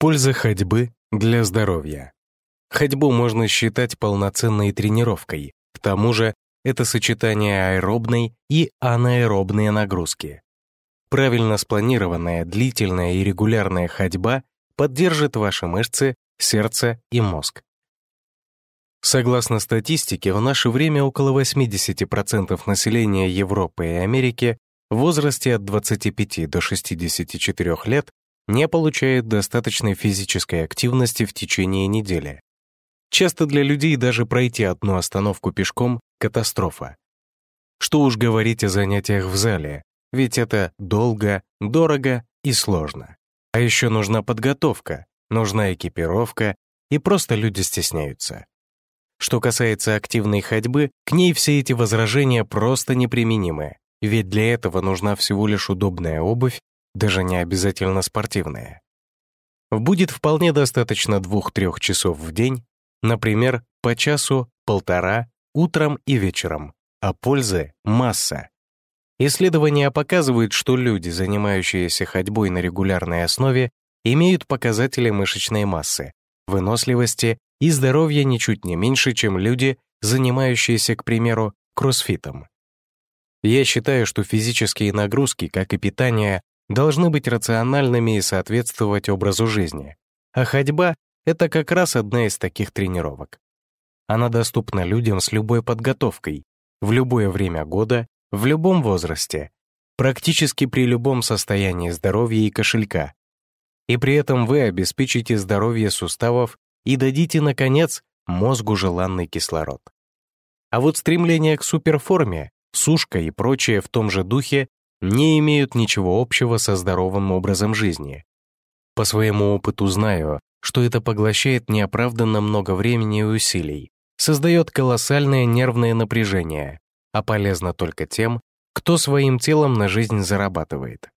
Польза ходьбы для здоровья. Ходьбу можно считать полноценной тренировкой. К тому же это сочетание аэробной и анаэробной нагрузки. Правильно спланированная, длительная и регулярная ходьба поддержит ваши мышцы, сердце и мозг. Согласно статистике, в наше время около 80% населения Европы и Америки в возрасте от 25 до 64 лет не получает достаточной физической активности в течение недели. Часто для людей даже пройти одну остановку пешком — катастрофа. Что уж говорить о занятиях в зале, ведь это долго, дорого и сложно. А еще нужна подготовка, нужна экипировка, и просто люди стесняются. Что касается активной ходьбы, к ней все эти возражения просто неприменимы, ведь для этого нужна всего лишь удобная обувь, даже не обязательно спортивная. Будет вполне достаточно 2-3 часов в день, например, по часу, полтора, утром и вечером, а пользы — масса. Исследования показывают, что люди, занимающиеся ходьбой на регулярной основе, имеют показатели мышечной массы, выносливости и здоровья ничуть не меньше, чем люди, занимающиеся, к примеру, кроссфитом. Я считаю, что физические нагрузки, как и питание, должны быть рациональными и соответствовать образу жизни. А ходьба — это как раз одна из таких тренировок. Она доступна людям с любой подготовкой, в любое время года в любом возрасте, практически при любом состоянии здоровья и кошелька. И при этом вы обеспечите здоровье суставов и дадите, наконец, мозгу желанный кислород. А вот стремление к суперформе, сушка и прочее в том же духе не имеют ничего общего со здоровым образом жизни. По своему опыту знаю, что это поглощает неоправданно много времени и усилий, создает колоссальное нервное напряжение, а полезно только тем, кто своим телом на жизнь зарабатывает.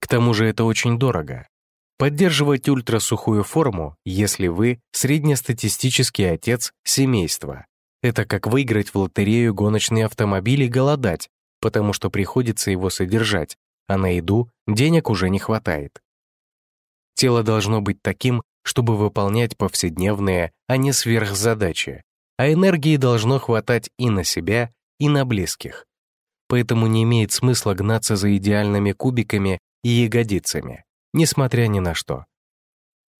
К тому же это очень дорого. Поддерживать ультрасухую форму, если вы среднестатистический отец семейства. Это как выиграть в лотерею гоночный автомобиль и голодать, потому что приходится его содержать, а на еду денег уже не хватает. Тело должно быть таким, чтобы выполнять повседневные, а не сверхзадачи, а энергии должно хватать и на себя, и на близких. Поэтому не имеет смысла гнаться за идеальными кубиками и ягодицами, несмотря ни на что.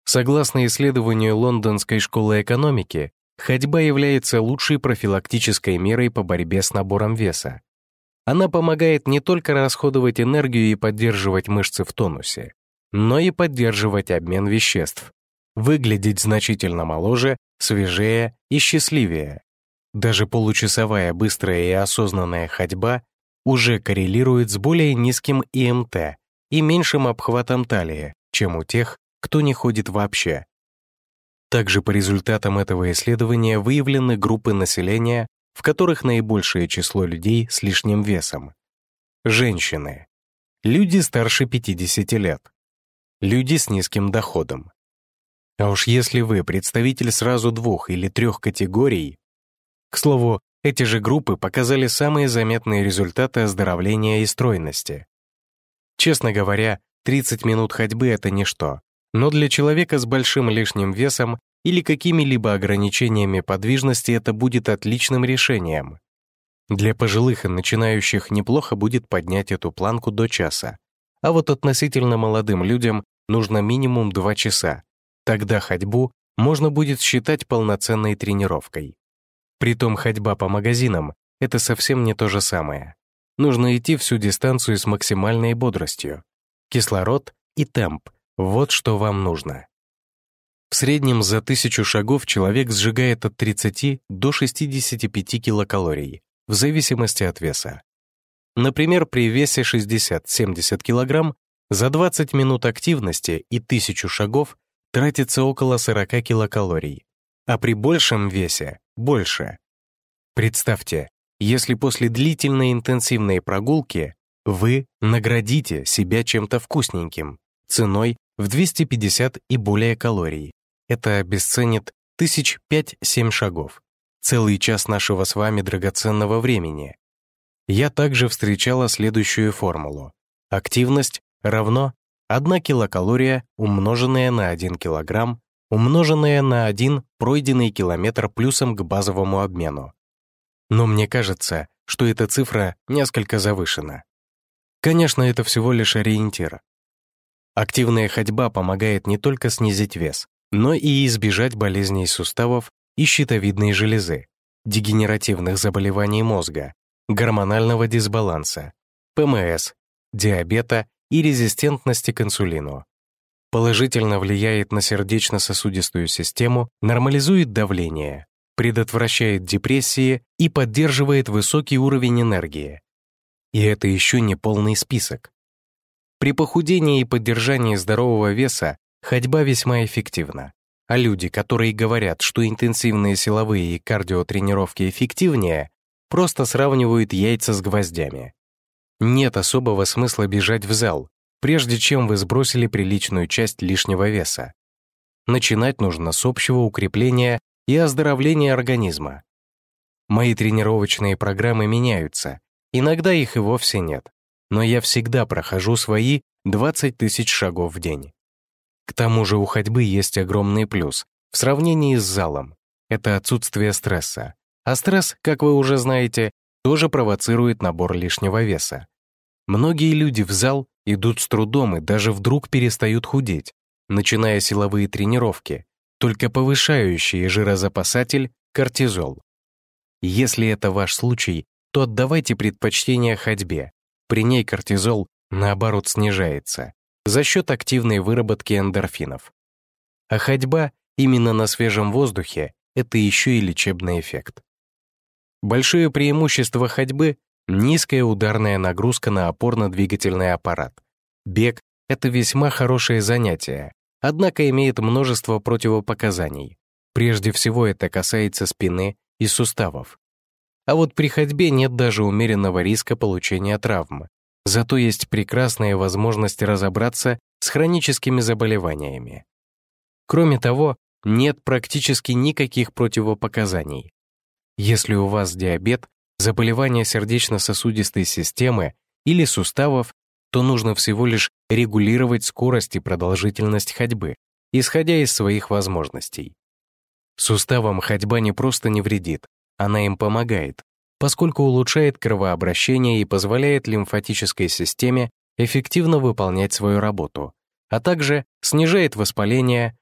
Согласно исследованию Лондонской школы экономики, ходьба является лучшей профилактической мерой по борьбе с набором веса. Она помогает не только расходовать энергию и поддерживать мышцы в тонусе, но и поддерживать обмен веществ, выглядеть значительно моложе, свежее и счастливее. Даже получасовая быстрая и осознанная ходьба уже коррелирует с более низким ИМТ и меньшим обхватом талии, чем у тех, кто не ходит вообще. Также по результатам этого исследования выявлены группы населения, в которых наибольшее число людей с лишним весом. Женщины. Люди старше 50 лет. Люди с низким доходом. А уж если вы представитель сразу двух или трех категорий, к слову, эти же группы показали самые заметные результаты оздоровления и стройности. Честно говоря, 30 минут ходьбы — это ничто, но для человека с большим лишним весом или какими-либо ограничениями подвижности это будет отличным решением. Для пожилых и начинающих неплохо будет поднять эту планку до часа, а вот относительно молодым людям нужно минимум 2 часа, Тогда ходьбу можно будет считать полноценной тренировкой. Притом ходьба по магазинам — это совсем не то же самое. Нужно идти всю дистанцию с максимальной бодростью. Кислород и темп — вот что вам нужно. В среднем за тысячу шагов человек сжигает от 30 до 65 килокалорий, в зависимости от веса. Например, при весе 60-70 кг за 20 минут активности и 1000 шагов тратится около 40 килокалорий, а при большем весе — больше. Представьте, если после длительной интенсивной прогулки вы наградите себя чем-то вкусненьким, ценой в 250 и более калорий. Это обесценит тысяч пять-семь шагов. Целый час нашего с вами драгоценного времени. Я также встречала следующую формулу. Активность равно 1 килокалория, умноженная на 1 килограмм, умноженная на 1 пройденный километр плюсом к базовому обмену. Но мне кажется, что эта цифра несколько завышена. Конечно, это всего лишь ориентир. Активная ходьба помогает не только снизить вес, но и избежать болезней суставов и щитовидной железы, дегенеративных заболеваний мозга, гормонального дисбаланса, ПМС, диабета и резистентности к инсулину. Положительно влияет на сердечно-сосудистую систему, нормализует давление, предотвращает депрессии и поддерживает высокий уровень энергии. И это еще не полный список. При похудении и поддержании здорового веса ходьба весьма эффективна. А люди, которые говорят, что интенсивные силовые и кардиотренировки эффективнее, просто сравнивают яйца с гвоздями. Нет особого смысла бежать в зал, прежде чем вы сбросили приличную часть лишнего веса. Начинать нужно с общего укрепления и оздоровления организма. Мои тренировочные программы меняются, иногда их и вовсе нет, но я всегда прохожу свои 20 тысяч шагов в день. К тому же у ходьбы есть огромный плюс в сравнении с залом. Это отсутствие стресса. А стресс, как вы уже знаете, тоже провоцирует набор лишнего веса. Многие люди в зал идут с трудом и даже вдруг перестают худеть, начиная силовые тренировки, только повышающие жирозапасатель кортизол. Если это ваш случай, то отдавайте предпочтение ходьбе. При ней кортизол, наоборот, снижается за счет активной выработки эндорфинов. А ходьба именно на свежем воздухе — это еще и лечебный эффект. Большое преимущество ходьбы — низкая ударная нагрузка на опорно-двигательный аппарат. Бег — это весьма хорошее занятие, однако имеет множество противопоказаний. Прежде всего это касается спины и суставов. А вот при ходьбе нет даже умеренного риска получения травм. Зато есть прекрасная возможность разобраться с хроническими заболеваниями. Кроме того, нет практически никаких противопоказаний. Если у вас диабет, заболевание сердечно-сосудистой системы или суставов, то нужно всего лишь регулировать скорость и продолжительность ходьбы, исходя из своих возможностей. Суставам ходьба не просто не вредит, она им помогает, поскольку улучшает кровообращение и позволяет лимфатической системе эффективно выполнять свою работу, а также снижает воспаление,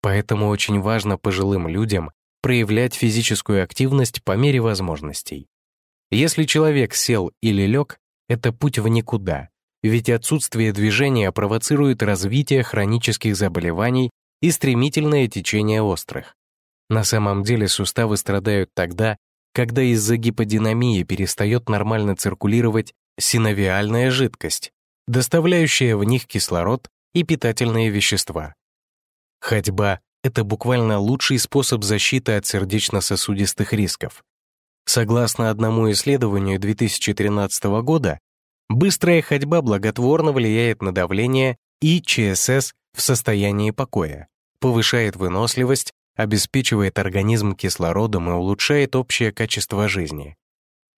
поэтому очень важно пожилым людям проявлять физическую активность по мере возможностей. Если человек сел или лег, это путь в никуда, ведь отсутствие движения провоцирует развитие хронических заболеваний и стремительное течение острых. На самом деле суставы страдают тогда, когда из-за гиподинамии перестает нормально циркулировать синовиальная жидкость, доставляющая в них кислород и питательные вещества. Ходьба это буквально лучший способ защиты от сердечно-сосудистых рисков. Согласно одному исследованию 2013 года, быстрая ходьба благотворно влияет на давление и ЧСС в состоянии покоя, повышает выносливость, обеспечивает организм кислородом и улучшает общее качество жизни.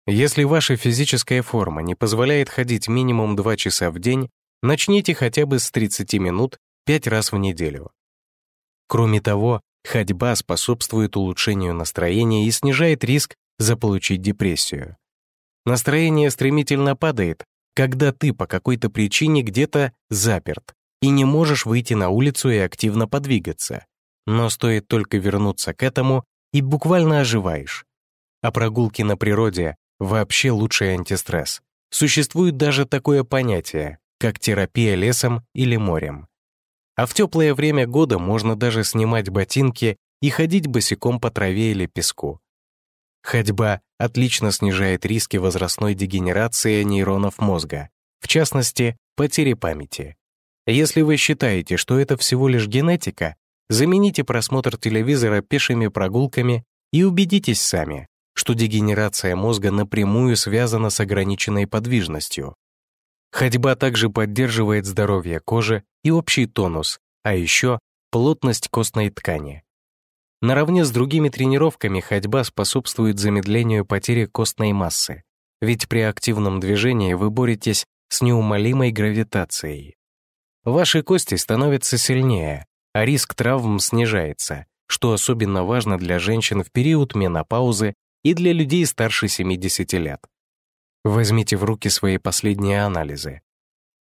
Если ваша физическая форма не позволяет ходить минимум 2 часа в день, начните хотя бы с 30 минут 5 раз в неделю. Кроме того, ходьба способствует улучшению настроения и снижает риск заполучить депрессию. Настроение стремительно падает, когда ты по какой-то причине где-то заперт и не можешь выйти на улицу и активно подвигаться. Но стоит только вернуться к этому, и буквально оживаешь. А прогулки на природе — вообще лучший антистресс. Существует даже такое понятие, как терапия лесом или морем. А в теплое время года можно даже снимать ботинки и ходить босиком по траве или песку. Ходьба отлично снижает риски возрастной дегенерации нейронов мозга, в частности, потери памяти. Если вы считаете, что это всего лишь генетика, замените просмотр телевизора пешими прогулками и убедитесь сами, что дегенерация мозга напрямую связана с ограниченной подвижностью. Ходьба также поддерживает здоровье кожи и общий тонус, а еще плотность костной ткани. Наравне с другими тренировками ходьба способствует замедлению потери костной массы, ведь при активном движении вы боретесь с неумолимой гравитацией. ваши кости становятся сильнее, а риск травм снижается, что особенно важно для женщин в период менопаузы и для людей старше 70 лет. Возьмите в руки свои последние анализы.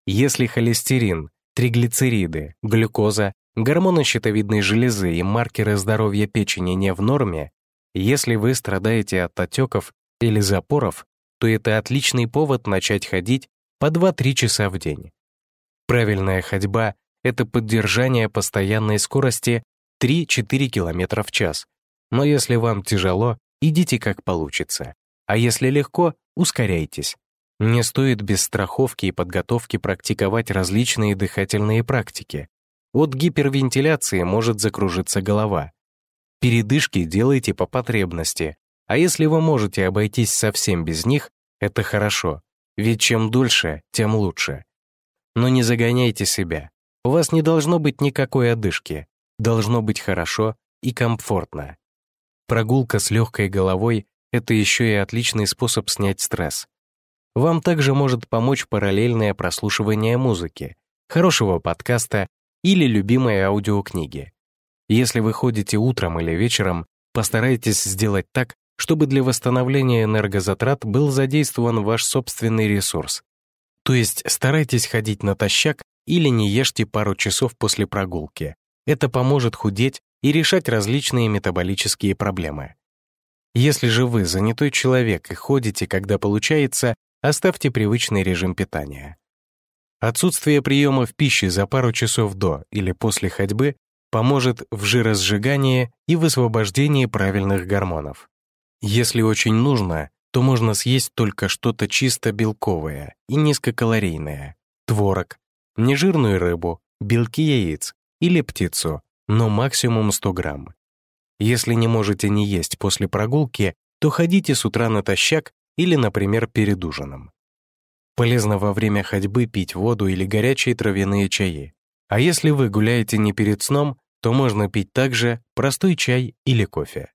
Если холестерин, триглицериды, глюкоза, гормоны щитовидной железы и маркеры здоровья печени не в норме, если вы страдаете от отеков или запоров, то это отличный повод начать ходить по 2-3 часа в день. Правильная ходьба — это поддержание постоянной скорости 3-4 км в час. Но если вам тяжело, идите как получится. А если легко, ускоряйтесь. Не стоит без страховки и подготовки практиковать различные дыхательные практики. От гипервентиляции может закружиться голова. Передышки делайте по потребности, а если вы можете обойтись совсем без них, это хорошо, ведь чем дольше, тем лучше. Но не загоняйте себя. У вас не должно быть никакой одышки. Должно быть хорошо и комфортно. Прогулка с легкой головой — это еще и отличный способ снять стресс. Вам также может помочь параллельное прослушивание музыки, хорошего подкаста или любимой аудиокниги. Если вы ходите утром или вечером, постарайтесь сделать так, чтобы для восстановления энергозатрат был задействован ваш собственный ресурс. То есть старайтесь ходить натощак или не ешьте пару часов после прогулки. Это поможет худеть и решать различные метаболические проблемы. Если же вы занятой человек и ходите, когда получается, оставьте привычный режим питания. Отсутствие приемов пищи за пару часов до или после ходьбы поможет в жиросжигании и высвобождении правильных гормонов. Если очень нужно, то можно съесть только что-то чисто белковое и низкокалорийное, творог, нежирную рыбу, белки яиц или птицу, но максимум 100 грамм. Если не можете не есть после прогулки, то ходите с утра натощак или, например, перед ужином. Полезно во время ходьбы пить воду или горячие травяные чаи. А если вы гуляете не перед сном, то можно пить также простой чай или кофе.